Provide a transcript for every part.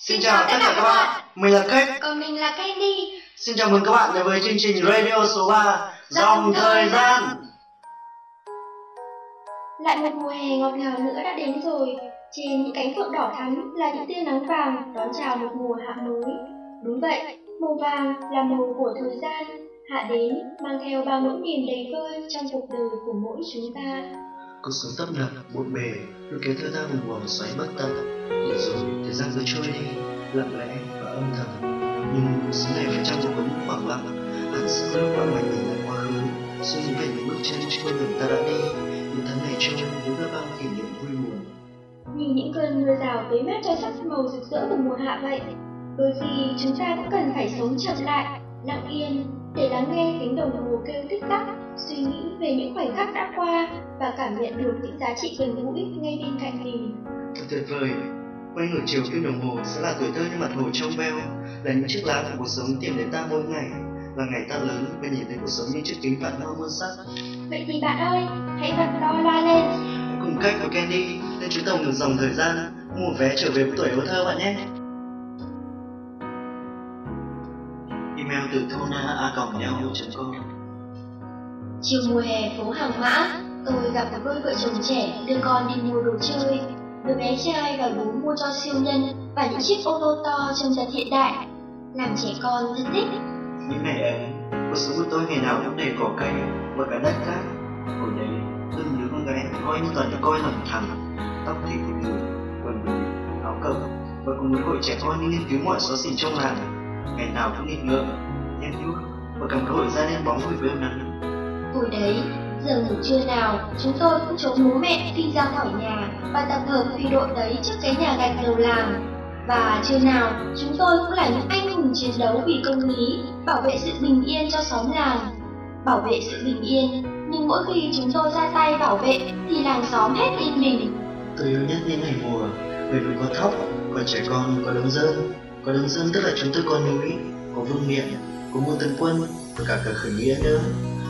Xin chào tất cả các bạn, mình là Cách. Còn mình là Candy. Xin chào mừng các bạn đến với chương trình Radio số 3 Dòng Thời gian. Lại một mùa hè ngọt ngào nữa đã đến rồi. Trên những cánh phượng đỏ thắm là những tia nắng vàng đón chào một mùa hạ mới. Đúng vậy, màu vàng là màu của thời gian, hạ đến mang theo bao nỗi niềm đầy vơi trong cuộc đời của mỗi chúng ta. Cuộc sống tấp nập, bộn bề, được kéo theo ta một vòng xoáy bất tận. Để rồi thời gian cứ trôi đi, lặng lẽ và âm thầm. Nhưng cuộc sống này phải trong một bóng khoảng lặng, hẳn sẽ có lúc bạn mạnh nhìn lại quá khứ, suy nghĩ về những bước chân trên con đường ta đã đi, những tháng ngày trôi với biết bao kỷ niệm vui buồn. Như những cơn mưa rào tới mát cho sắc màu rực rỡ của mùa hạ vậy. Đôi khi chúng ta cũng cần phải sống chậm lại, lặng yên để lắng nghe tiếng đồng hồ kêu tích tắc, suy nghĩ về những khoảnh khắc đã qua và cảm nhận được những giá trị gần gũi ngay bên cạnh mình. Thật tuyệt vời, quay ngược chiều kim đồng hồ sẽ là tuổi thơ như mặt hồ trong veo, là những chiếc lá của cuộc sống tìm đến ta mỗi ngày, là ngày ta lớn và nhìn thấy cuộc sống như chiếc kính phản hoa muôn sắc. Vậy thì bạn ơi, hãy bật to loa lên. Hãy cùng cách của Candy lên chuyến tàu ngược dòng thời gian, mua vé trở về với tuổi ấu thơ bạn nhé. Email từ thona.com Chiều mùa hè phố Hàng Mã, tôi gặp một đôi vợ chồng trẻ đưa con đi mua đồ chơi. Đứa bé trai và bố mua cho siêu nhân và những chiếc ô tô to trông thật hiện đại. Làm trẻ con thân thích. Những ngày ấy, cuộc sống của tôi ngày nào cũng đầy cỏ cây và cả đất cát. Hồi đấy, lưng đứa con gái coi như toàn những coi lầm thẳng, tóc thì thịt người, quần đùi, áo cộc và cùng với hội trẻ con đi nghiên cứu mọi xó xỉnh trong làng. Ngày nào cũng nghịch ngợm, nhen nhút và cầm cơ hội ra lên bóng vui với nắng. Hồi đấy, giờ ngủ trưa nào, chúng tôi cũng trốn bố mẹ phi ra khỏi nhà và tập hợp phi đội đấy trước cái nhà gạch đầu làng. Và trưa nào, chúng tôi cũng là những anh hùng chiến đấu vì công lý, bảo vệ sự bình yên cho xóm làng. Bảo vệ sự bình yên, nhưng mỗi khi chúng tôi ra tay bảo vệ thì làng xóm hết yên bình. Tôi yêu nhất những ngày mùa, bởi vì có thóc, có trẻ con, có đống dơm. Có đống dơm tức là chúng tôi có núi, có vương miện, có mua tân quân, và cả cả khởi nghĩa nữa.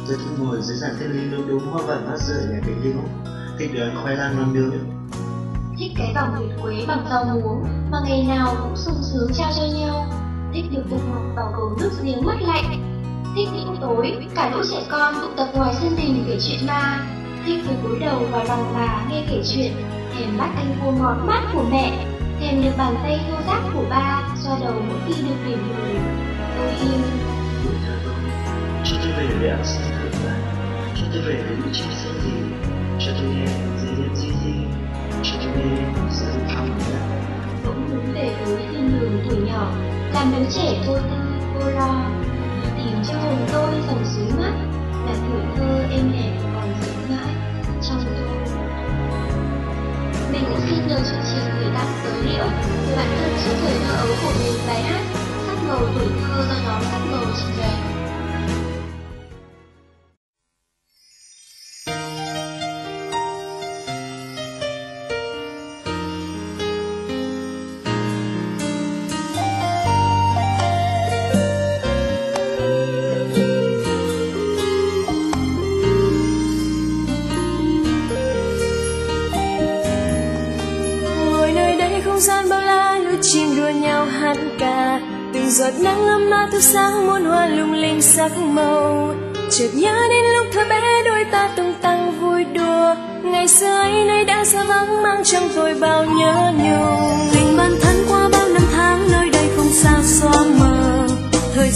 Tôi thích ngồi dưới giàn thiên lý đúng đúng hoa vàng mát rượi nhà cây liễu, thích được ăn khoai lang non nướng. Thích cái vòng nguyệt quế bằng rau muống mà ngày nào cũng sung sướng trao cho nhau. Thích được tụ họp vào cầu nước giếng mát lạnh. Thích những tối cả lũ trẻ con tụ tập ngoài sân đình kể chuyện ma. Thích được cúi đầu vào lòng bà nghe kể chuyện, thèm bắt anh vua ngọt mát của mẹ, thèm được bàn tay thô ráp của ba xoa đầu mỗi khi được điểm người. Tôi yêu thơ tôi, về để ăn tôi về với những chim xanh gì, cho tôi nghe dây lên di di, cho tôi nghe giờ thăm nhà. cũng muốn về với thiên đường tuổi nhỏ, làm đứa trẻ vô tư, vô lo, tìm cho hồn tôi dòng suối mắt, là tuổi thơ êm đẹp còn giữ mãi trong tôi. Mình cũng xin nhờ chương trình người tặng tới liệu người bạn thân suốt thời thơ ấu của mình bài hát sắc màu tuổi thơ do nhóm sắc màu trình bày.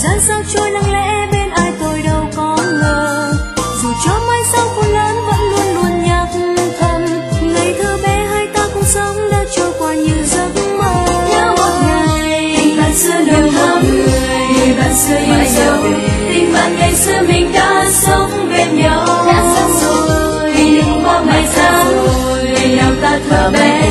Gian sao trôi lặng lẽ bên ai tôi đâu có ngờ. Dù cho mai sau khôn lớn vẫn luôn luôn nhắc thầm ngày thơ bé hai ta cùng sống đã trôi qua như giấc mơ. Nhớ một ngày tình bạn xưa nồng thắm người. bạn xưa yêu dấu. Tình bạn ngày xưa mình đã sống bên nhau. Đã sống rồi. Niệm bao ngày tháng ngày nào ta thơ bé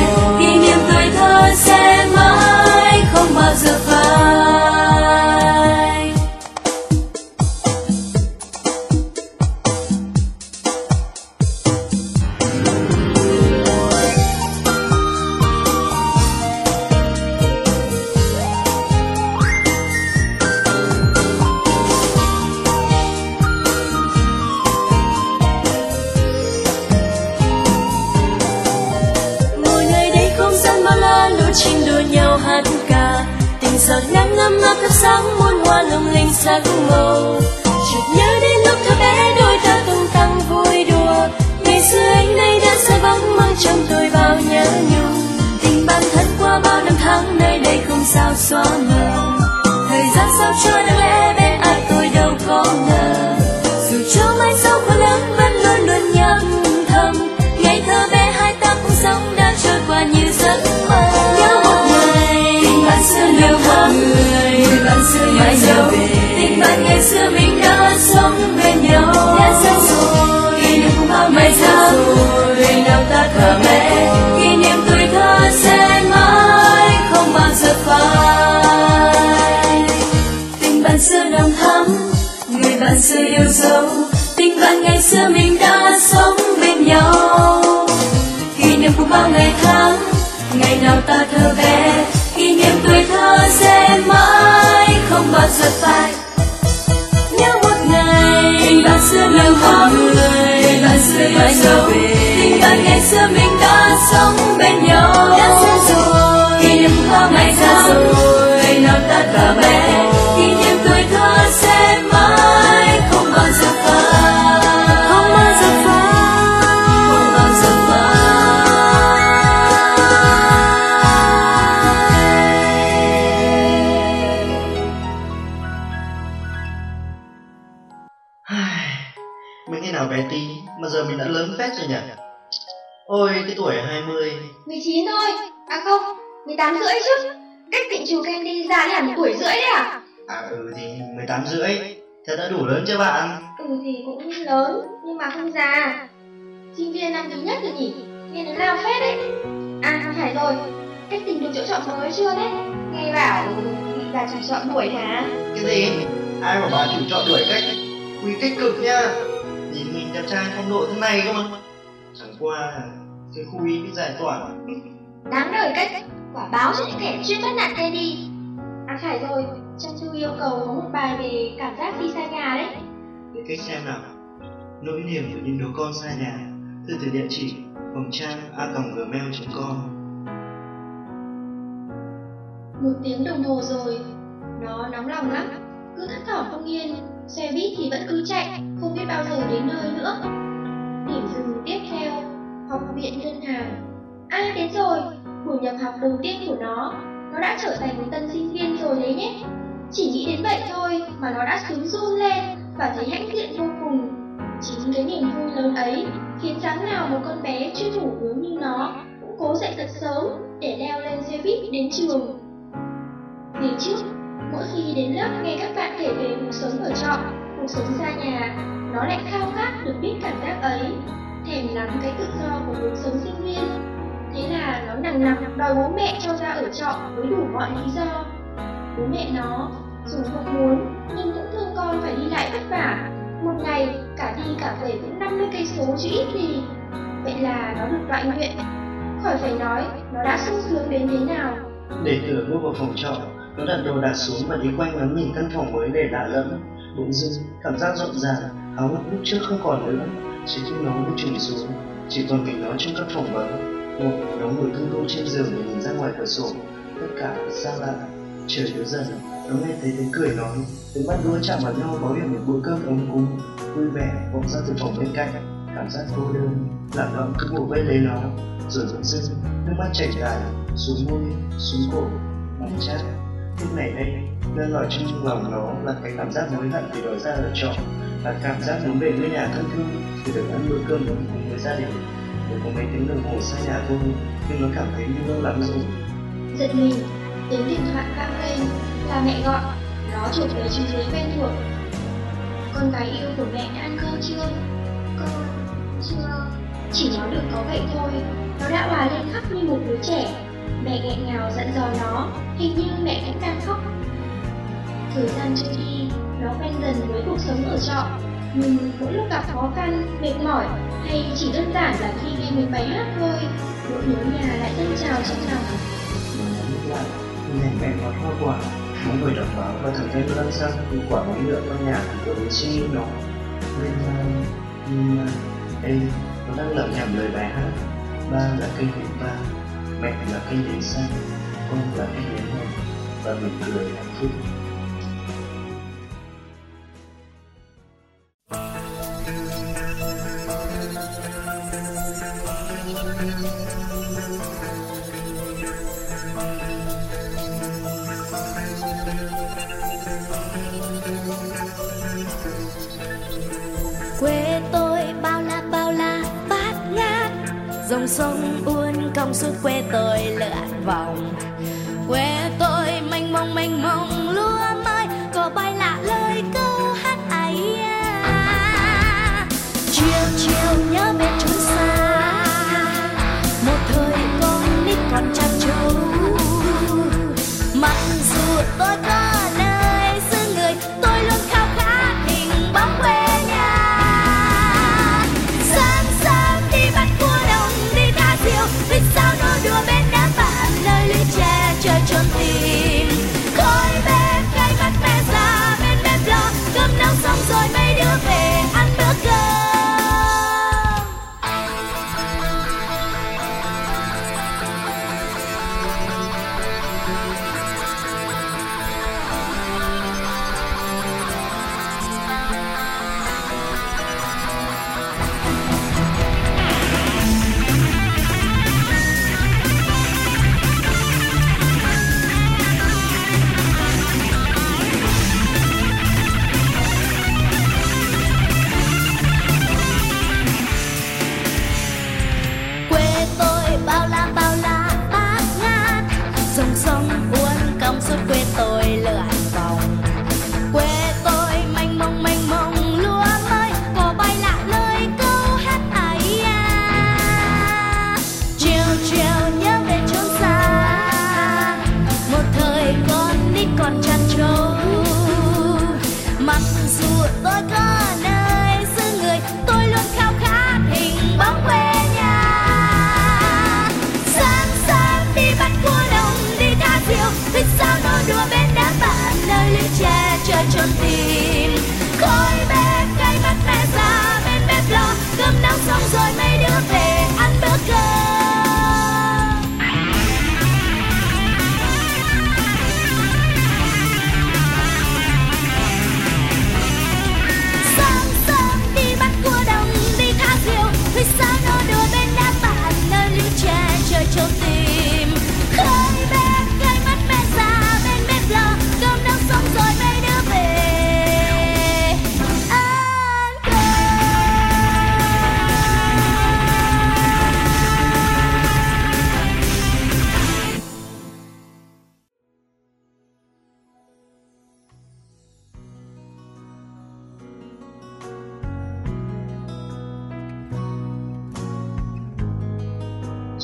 sắc màu chợt nhớ đến lúc thơ bé đôi ta tung tăng vui đùa. Ngày xưa anh đây đã rơi bóng mang trong tôi bao nhớ nhung. Tình bạn thân qua bao năm tháng nơi đây không sao xóa mờ. Thời gian sao cho đáng lẽ bên ai tôi đâu có ngờ. Dù cho mai sau khổ lớn vẫn luôn luôn nhắc thầm. Ngày thơ bé hai ta cũng sống đã trôi qua như giấc mơ. Nhớ một ngày tình bạn xưa lưu thắm người bạn xưa mãi nhớ xưa mình đã sống bên nhau. Đã xa rồi, kỷ niệm không bao ngày tháng ngày nào ta thở mẹ, kỷ niệm tuổi thơ sẽ mãi không bao giờ phai. Tình bạn xưa nồng thắm, người bạn xưa yêu dấu. Tình bạn ngày xưa mình đã sống bên nhau. Kỷ niệm của bao ngày tháng, ngày nào ta thơ bé. Kỷ niệm tuổi thơ sẽ mãi không bao giờ phai xưa nồng thắm người bạn xưa mãi dấu tình bạn ngày xưa mình đã sống bên nhau. Đã xa rồi. Kỷ niệm của bao ngày tháng cái tuổi 20 19 thôi. À không 18 rưỡi chứ. Cách định trù Candy già đi hẳn tuổi rưỡi đấy à? À ừ thì 18 rưỡi. Thế đã đủ lớn chưa bạn? Ừ thì cũng lớn Nhưng mà không già. Sinh viên năm thứ nhất rồi nhỉ? Nghe nó lao phết đấy. À phải rồi. Cách tìm được chỗ chọn mới chưa đấy? Nghe bảo bị bà chủ chọn đuổi hả? Cái gì? Ai mà bà chủ chọn đuổi cách Quy kích cực nha. Nhìn mình đẹp trai phong độ thế này cơ mà. Chẳng qua Cái khu ý bị giải tỏa. Đáng đời cách Quả báo cho những kẻ chuyên bắt nạt Teddy À phải rồi. Trong thư yêu cầu có một bài về cảm giác khi xa nhà đấy. Để cách xem nào. Nỗi niềm của những đứa con xa nhà. Thư từ địa chỉ hồng trang a gmail.com Một tiếng đồng hồ rồi. Nó nóng lòng lắm. Cứ thất thỏm không yên. Xe buýt thì vẫn cứ chạy. Không biết bao giờ đến nơi nữa. Điểm dừng tiếp theo Học viện ngân hàng. À đến rồi Buổi nhập học đầu tiên của nó Nó đã trở thành một tân sinh viên rồi đấy nhé. Chỉ nghĩ đến vậy thôi Mà nó đã sướng run lên Và thấy hãnh diện vô cùng. Chính cái niềm vui lớn ấy Khiến sáng nào một con bé chưa đủ hướng như nó Cũng cố dậy thật sớm Để leo lên xe buýt đến trường. Ngày trước, mỗi khi đến lớp nghe các bạn kể về cuộc sống ở trọ, cuộc sống xa nhà, nó lại khao khát được biết cảm giác ấy, thèm lắm cái tự do của cuộc sống sinh viên. Thế là nó nằng nặc đòi bố mẹ cho ra ở trọ với đủ mọi lý do. Bố mẹ nó dù không muốn nhưng cũng thương con phải đi lại vất vả. Một ngày cả đi cả về cũng 50 cây số chứ ít gì. Vậy là nó được loại nguyện. Khỏi phải nói, nó đã sung sướng đến thế nào. Để cửa bước vào phòng trọ Nó đặt đồ đạc xuống và đi quanh ngắm nhìn căn phòng mới để lạ lẫm Bỗng dưng cảm giác rộn ràng Háo hức lúc trước không còn nữa chỉ khi nó mới chuyển xuống Chỉ còn mình nó trong căn phòng vắng Một nó ngồi thu thu trên giường để nhìn ra ngoài cửa sổ. Tất cả xa lạ. Trời yếu dần. Nó nghe thấy tiếng cười nói. Tiếng bắt đuôi chạm vào nhau báo hiệu một bữa cơm ấm cúng. Vui vẻ vọng ra từ phòng bên cạnh. Cảm giác cô đơn. Lạc lõng cứ bủa vây lấy nó Rồi bỗng dưng nước mắt chảy dài. Xuống môi, xuống cổ, móng chát. Lúc này đây, nơi lỏi trong lòng nó là cái cảm giác hối hận vì đòi ra lựa chọn và cảm giác muốn về ngôi nhà thân thương để được ăn bữa cơm ấm cùng với gia đình. để có mấy tiếng đồng hồ xa nhà thôi, nhưng nó cảm thấy như lâu lắm rồi. Giật mình, tiếng điện thoại vang lên là mẹ gọi, nó chụp lấy chữ giấy quen thuộc. Con gái yêu của mẹ đã ăn cơm chưa? Con chưa. Chỉ nó được có vậy thôi, nó đã hòa lên khóc như một đứa trẻ. Mẹ nghẹn ngào dặn dò nó, hình như mẹ cũng đang khóc. Thời gian trôi đi, nó quen dần với cuộc sống ở trọ. Nhưng mỗi lúc gặp khó khăn, mệt mỏi hay chỉ đơn giản là khi nghe mình bài hát thôi, nỗi nhớ nhà lại dâng trào trong lòng. Nó mẹ có hoa quả, bóng người đọc báo và thằng thêm lăn xăng từ quả bóng nhựa trong nhà thì tôi suy nghĩ nó. Nên ờ, nhưng ờ, mà, ê, nó đang lẩm nhẩm lời bài hát. Ba là cây hiện ba, Mẹ là cây nến xanh, con là cây nến hồng Và mình cười hạnh phúc dòng sông uốn cong suốt quê tôi lượn vòng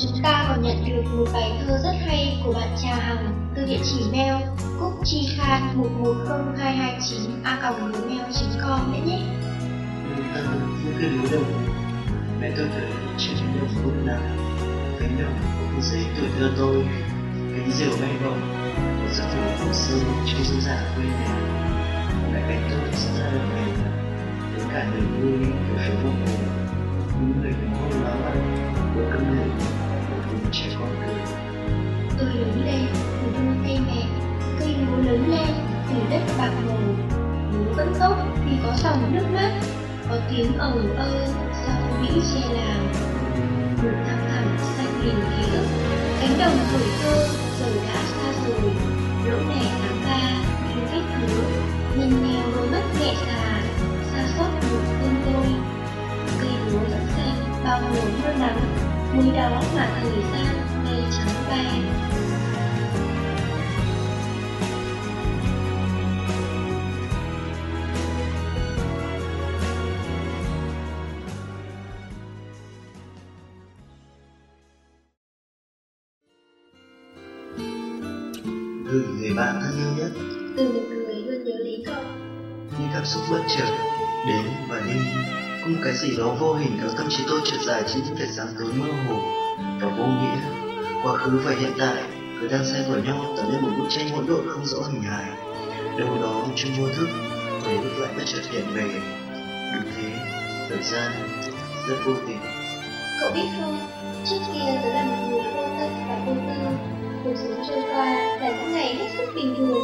Chúng ta còn nhận được một bài thơ rất hay của bạn Trà Hằng từ địa chỉ mail cúc chi khan một một không hai hai chín a còng gmail.com đấy nhé. Thơ những cái núi đầu mẹ tôi thời chuyện yêu phút nào cánh đồng của giấy tuổi thơ tôi cánh diều bay bồng một giấc ngủ cổ sương trong dư giả quê nhà lại cánh tôi sinh ra được ngày đến cả niềm vui của phía vô những người cùng hôn lá của cơn lửa con đây lớn vui từ đôi tay mẹ, cây lúa lớn lên từ đất bạc màu, lúa vẫn tốt vì có dòng nước mắt. Có tiếng ầm ơ sau vĩ che làng. Một thăm thẳm xanh liền ký ức cánh đồng tuổi thơ, giờ đã xa rồi. Lỗ nẻ tháng ba như kết hứa nhìn nghèo đôi mắt nhẹ già xa xót một tên tôi cây lúa vẫn xanh, bao mùa mưa nắng, Mới đó mà thời đó vô hình ở tâm trí tôi trượt dài trên những vệt sáng tối mơ hồ và vô nghĩa. Quá khứ và hiện tại cứ đang xen vào nhau tạo nên một bức tranh hỗn độn không rõ hình hài. Đâu đó trong vô thức ký ức lại bất chợt hiện về đúng thế thời gian rất vô tình. Cậu biết không trước kia tớ là một người vô tâm và vô tư. Cuộc sống trôi qua là những ngày hết sức bình thường,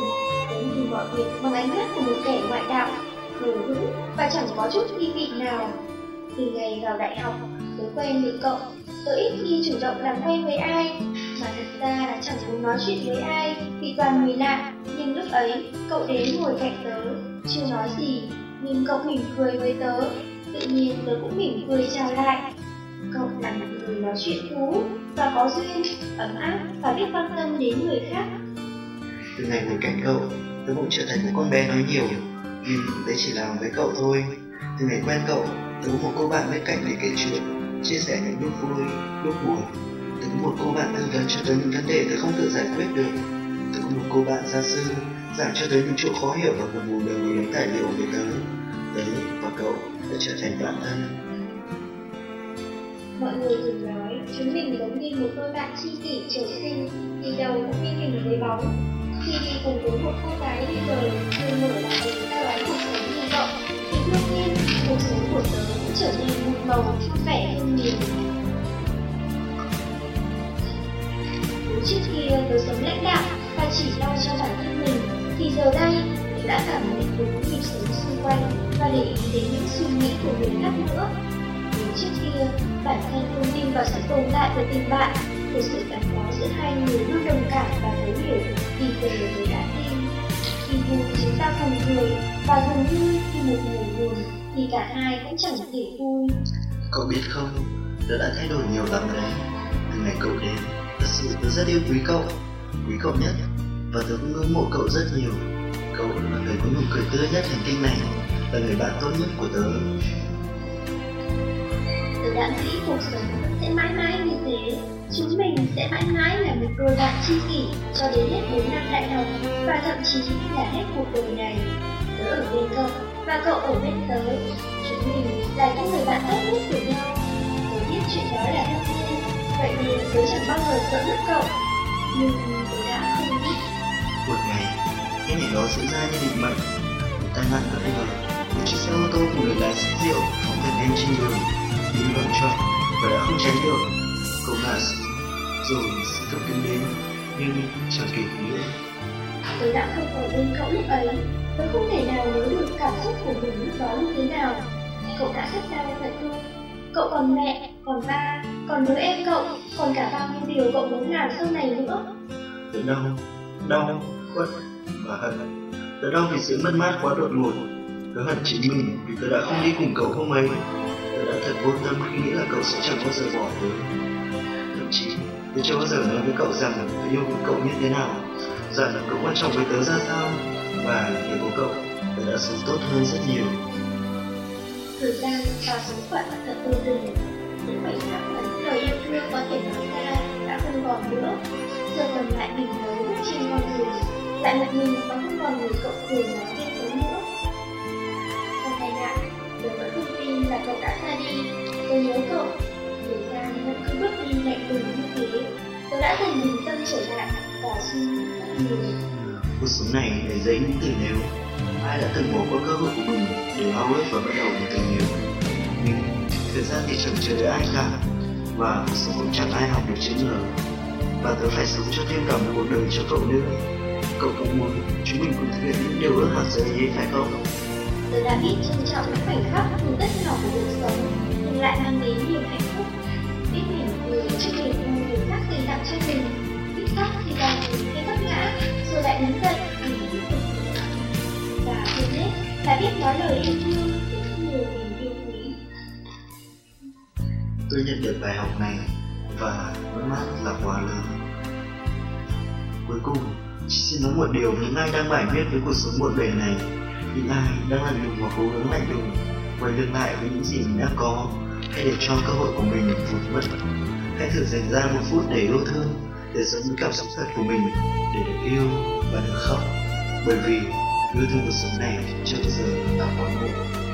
đến nhìn mọi việc bằng ánh mắt của một kẻ ngoại đạo, hờ hững và chẳng có chút nghi vị nào. Từ ngày vào đại học, tôi quen với cậu, tôi ít khi chủ động làm quen với ai, mà thật ra là chẳng muốn nói chuyện với ai vì toàn người lạ. Nhưng lúc ấy, cậu đến ngồi cạnh tớ, chưa nói gì, nhưng cậu mỉm cười với tớ, tự nhiên tớ cũng mỉm cười chào lại. Cậu là một người nói chuyện thú và có duyên, ấm áp và biết quan tâm đến người khác. Từ ngày ngồi cạnh cậu, tớ cũng trở thành một con bé nói nhiều, nhưng đấy chỉ là với cậu thôi. Từ ngày quen cậu, tớ một cô bạn bên cạnh để kể chuyện, chia sẻ những lúc vui, lúc buồn. Tớ một cô bạn tư vấn cho tới những vấn đề tôi không tự giải quyết được. Tớ một cô bạn gia sư giảng cho tới những chỗ khó hiểu và buồn buồn đều những tài liệu về tớ. Tớ và cậu đã trở thành bạn thân. Mọi người thường nói chúng mình giống như một đôi bạn tri kỷ trời sinh, đi đầu cũng như hình với bóng. Khi đi cùng với một cô gái đi đời, người mở lòng mình ra đoán cuộc sống hy vọng. thì đương nhiên cuộc sống của tớ trở nên một màu vui vẻ hơn nhiều. Trước kia tôi sống lãnh đạo và chỉ lo cho bản thân mình, thì giờ đây tôi đã cảm nhận được nhịp sống xung quanh và để ý đến những suy nghĩ của người khác nữa. Nếu trước kia bản thân không tin vào sự tồn tại của tình bạn, của sự gắn bó giữa hai người luôn đồng cảm và thấu hiểu, thì về người đã tin. Khi vui chúng ta cùng cười và dường như khi một người buồn thì cả hai cũng chẳng thể vui. Cậu biết không, tớ đã thay đổi nhiều lắm đấy. Từ ngày cậu đến, thật sự tớ rất yêu quý cậu, quý cậu nhất. Và tớ cũng ngưỡng mộ cậu rất nhiều. Cậu là người có nụ cười tươi nhất hành tinh này, là người bạn tốt nhất của tớ. Tớ đã nghĩ cuộc sống sẽ mãi mãi như thế. Chúng mình sẽ mãi mãi là một đôi bạn tri kỷ cho đến hết 4 năm đại học và thậm chí là hết cuộc đời này. Tớ ở bên cậu và cậu ở bên tớ. Chúng mình là những người bạn tốt nhất của nhau. Tớ biết chuyện đó là đương nhiên, vậy nên tớ chẳng bao giờ sợ mất cậu. Nhưng tớ đã không biết Một ngày, cái ngày đó diễn ra như định mệnh. Tai nạn bất ngờ, một chiếc xe ô tô của người lái say rượu phóng thẳng lên trên đường, đi loạn trọn và đã không tránh được. Cậu ngã rồi xe cấp cứu đến, nhưng chẳng kịp nữa. Tớ đã không ở bên cậu lúc ấy tôi không thể nào nhớ được cảm xúc của mình lúc đó như thế nào Cậu đã rất đau vậy tôi Cậu còn mẹ, còn ba, còn đứa em cậu Còn cả bao nhiêu điều cậu muốn làm sau này nữa Tớ đau, đau, uất và hận. Tớ đau vì sự mất mát quá đột ngột. Tớ hận chính mình vì tớ đã không đi cùng cậu hôm ấy. Tớ đã thật vô tâm khi nghĩ là cậu sẽ chẳng bao giờ bỏ tớ. Thậm chí, tớ chưa bao giờ nói với cậu rằng tớ yêu cậu như thế nào, rằng cậu quan trọng với tớ ra sao, và người của cậu, tớ đã sống tốt hơn rất nhiều. Thời gian và số phận thật vô tình Những khoảnh khắc mà thời yêu thương có thể nói ra đã không còn nữa. Giờ còn lại mình mới trên con đường. Lại một mình và không còn người cậu cười nói với tớ nữa. Sau tai nạn, tớ vẫn không tin là cậu đã ra đi. Tớ nhớ cậu. Thời gian vẫn cứ bước đi lạnh lùng như thế. Tớ đã dần bình tâm trở lại và suy nghĩ rất nhiều Cuộc sống này đầy dạy những từ yêu Ai đã từng bỏ qua cơ hội của mình để ao ước và bắt đầu một tình yêu Nhưng thời gian thì chẳng chờ đợi ai cả Và cuộc sống cũng chẳng ai học được chữ ngờ Và tớ phải sống cho thêm cả một cuộc đời cho cậu nữa Cậu cũng muốn chúng mình cùng thực hiện những điều ước hạt giấy ấy phải không? Tớ đã biết trân trọng những khoảnh khắc dù rất nhỏ của cuộc sống, nhưng lại mang đến nhiều hạnh phúc. Biết mỉm cười trước niềm vui người khác dành tặng cho mình. Biết khóc khi đang rồi lại đứng dậy vì tiếp tục. Và hơn hết là biết nói lời yêu thương để nhiều tình yêu quý. Tôi nhận được bài học này và mất mát là quá lớn Cuối cùng, chỉ xin nói một điều những ai đang bài viết với cuộc sống bộn bề này Những ai đang lạnh lùng và cố gắng lạnh lùng Quay lưng lại với những gì mình đã có Hãy để cho cơ hội của mình vụt mất Hãy thử dành ra một phút để yêu thương để sống với cảm xúc thật của mình Để được yêu và được khóc. Bởi vì, yêu thương cuộc sống này chưa bao giờ là quá muộn.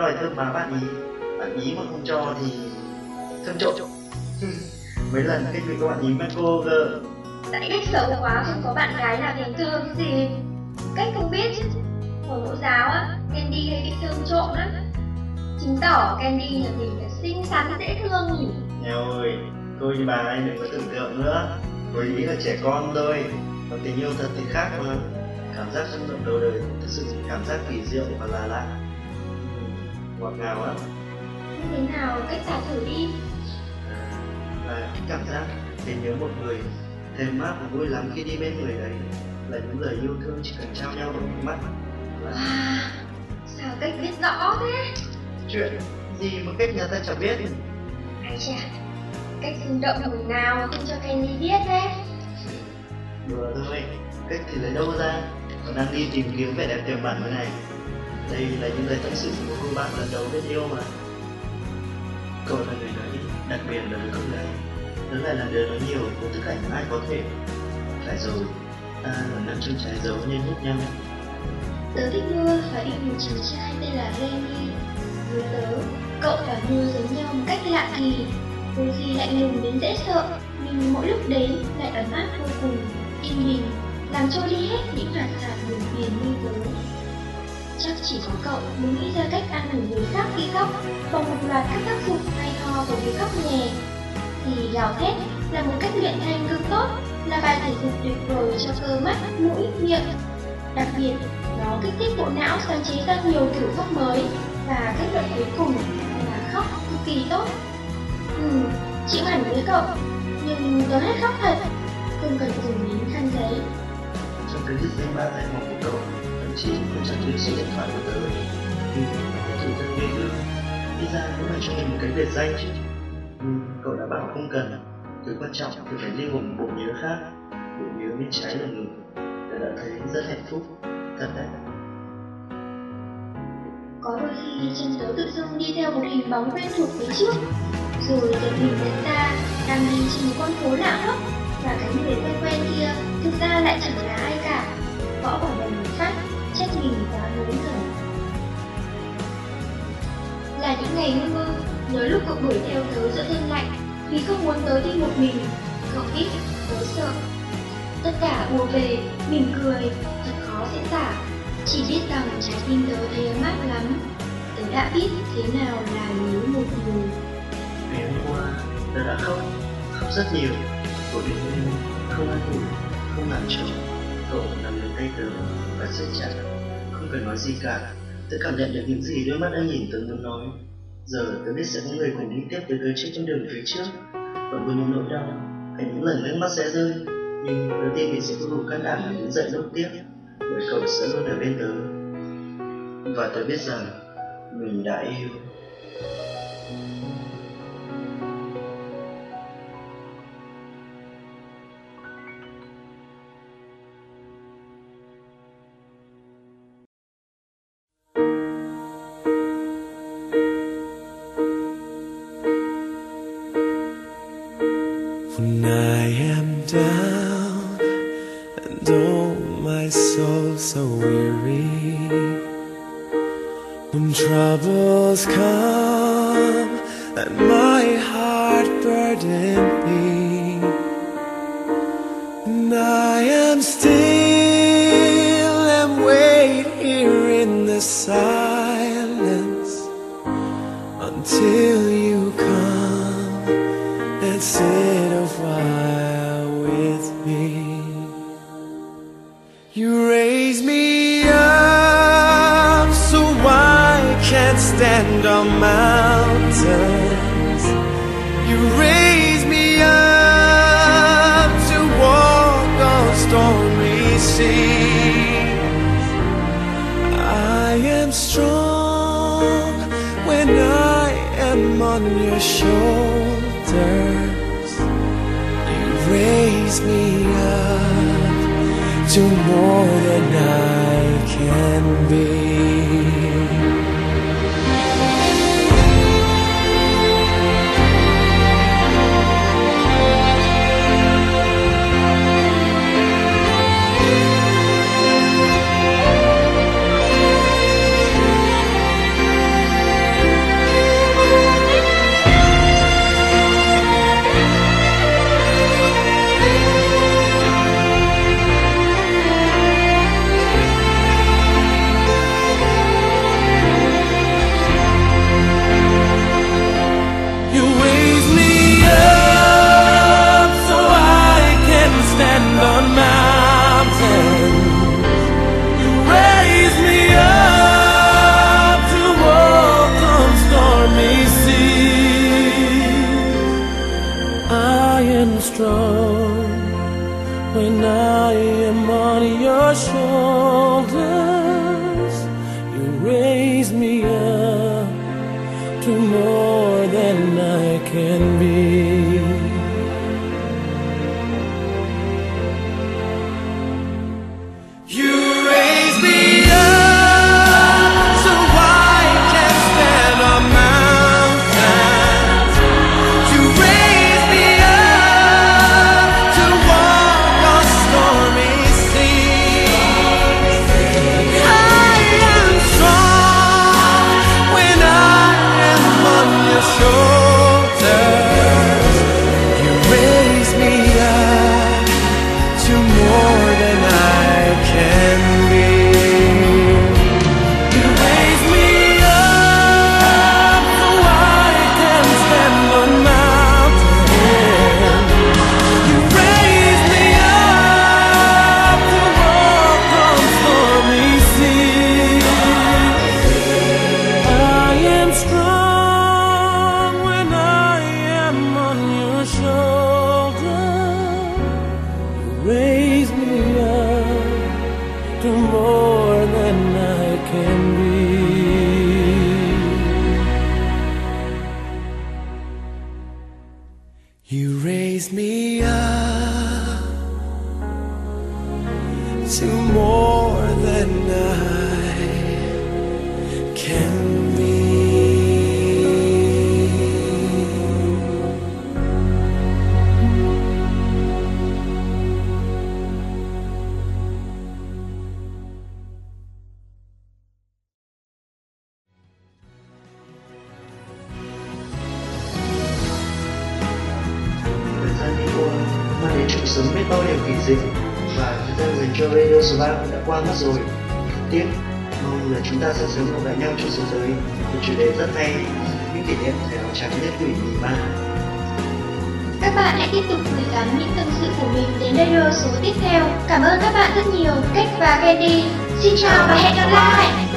Đòi thơm má bạn ý Bạn ý mà không cho thì thơm trộm Mấy lần cách bị các bạn ý mắc cô cơ tại cách xấu quá không có bạn gái nào thèm thương gì. Cách không biết chứ. Hồi mẫu giáo á candy hay bị thương trộm lắm chứng tỏ candy là mình là xinh xắn dễ thương nhỉ. Nghèo ơi, tôi như bà ấy đừng có tưởng tượng nữa. Hồi ý là trẻ con thôi. Còn tình yêu thật thì khác mà. Cảm giác xung động đầu đời thực sự cảm giác kỳ diệu và là lạ Ngọt ngào á. Như thế nào? Cách tả thử đi. À, và cảm giác để nhớ một người thèm mát và vui lắm khi đi bên người ấy là những lời yêu thương chỉ cần trao nhau bằng ánh mắt. Là wow sao cách biết rõ thế? Chuyện gì mà cách nhà ta chẳng biết? Ai chà cách rung động hồi nào mà không cho candy biết thế? Đùa thôi cách thì lấy đâu ra? Còn đang đi tìm kiếm vẻ đẹp tiềm bản thế này đây là những lời tâm sự của một cô bạn lần đầu biết yêu mà. Cậu là người nói đặc biệt là với cậu gái. Nó lại là đứa nói nhiều với tất cả những ai có thể. Phải rồi, ta là năm trong trái dấu nên hút nhau tớ thích mưa và yêu một chàng trai tên là Remy với tớ, cậu và mưa giống nhau một cách lạ kỳ. Đôi khi lạnh lùng đến dễ sợ, nhưng mỗi lúc đến lại ấm áp vô cùng, yên bình, làm trôi đi hết những hạt sạt buồn phiền như chắc chỉ có cậu mới nghĩ ra cách ăn mừng người khác khi khóc, bằng một loạt các tác dụng hay ho của việc khóc nhè. Thì gào thét là một cách luyện thanh cực tốt, là bài thể dục tuyệt vời cho cơ mắt, mũi, miệng. Đặc biệt, nó kích thích bộ não sáng chế ra nhiều kiểu khóc mới, và kết luận cuối cùng là khóc cực kỳ tốt. Ừ chịu hẳn với cậu, nhưng tớ hết khóc thật, không cần dùng đến khăn giấy. Trong cái viết danh ba tại một của cậu chỉ cũng chẳng thấy số điện thoại của tớ vì thủ thân ghê gớm đi ra cũng phải cho mình một cái biệt danh chứ nhưng cậu đã bảo không cần thứ quan trọng thì phải lưu một bộ nhớ khác bộ nhớ bên trái là ngực tớ đã thấy rất hạnh phúc thật đấy có đôi khi chân tớ tự dưng đi theo một hình bóng quen thuộc phía trước rồi giật mình nhận ra đang đi trên một con phố lạ hoắc và cái người quen quen kia thực ra lại chẳng là ai cả võ bảo mình trách mình quá đến gần là những ngày mưa nhớ lúc cậu đuổi theo tớ giữa đêm lạnh, vì không muốn tớ đi một mình. Cậu biết, tớ sợ. Tất cả ùa về, mỉm cười, thật khó diễn tả. Chỉ biết rằng trái tim tớ thấy ấm áp lắm. Tớ đã biết thế nào là nhớ một người ngày hôm qua, tớ đã khóc khóc rất nhiều. Cậu đến đêm không ăn ngủ, không làm chồng. Cậu nằm lấy tay tớ và siết chặt cần nói gì cả. Tớ cảm nhận được những gì đôi mắt anh nhìn tớ muốn nói. Giờ tớ biết sẽ có người cùng đi tiếp tới tớ trên con đường phía trước. Vẫn có những nỗi đau, hay những lần nước mắt sẽ rơi. Nhưng tớ tin mình sẽ có đủ can đảm để đứng dậy lúc tiếp. Bởi cậu sẽ luôn ở bên tớ. Và tớ biết rằng mình đã yêu. Shoulders. You raise me up to more than I can be. To more than I can rồi tiếp, mong là chúng ta sẽ sớm gặp lại nhau trong số giới. một chủ đề rất hay những kỷ niệm thời áo trắng nhất quỷ nhì ba Các bạn hãy tiếp tục gửi gắm những tâm sự của mình đến radio số tiếp theo. Cảm ơn các bạn rất nhiều. Cách và Candy. Xin chào và hẹn gặp lại.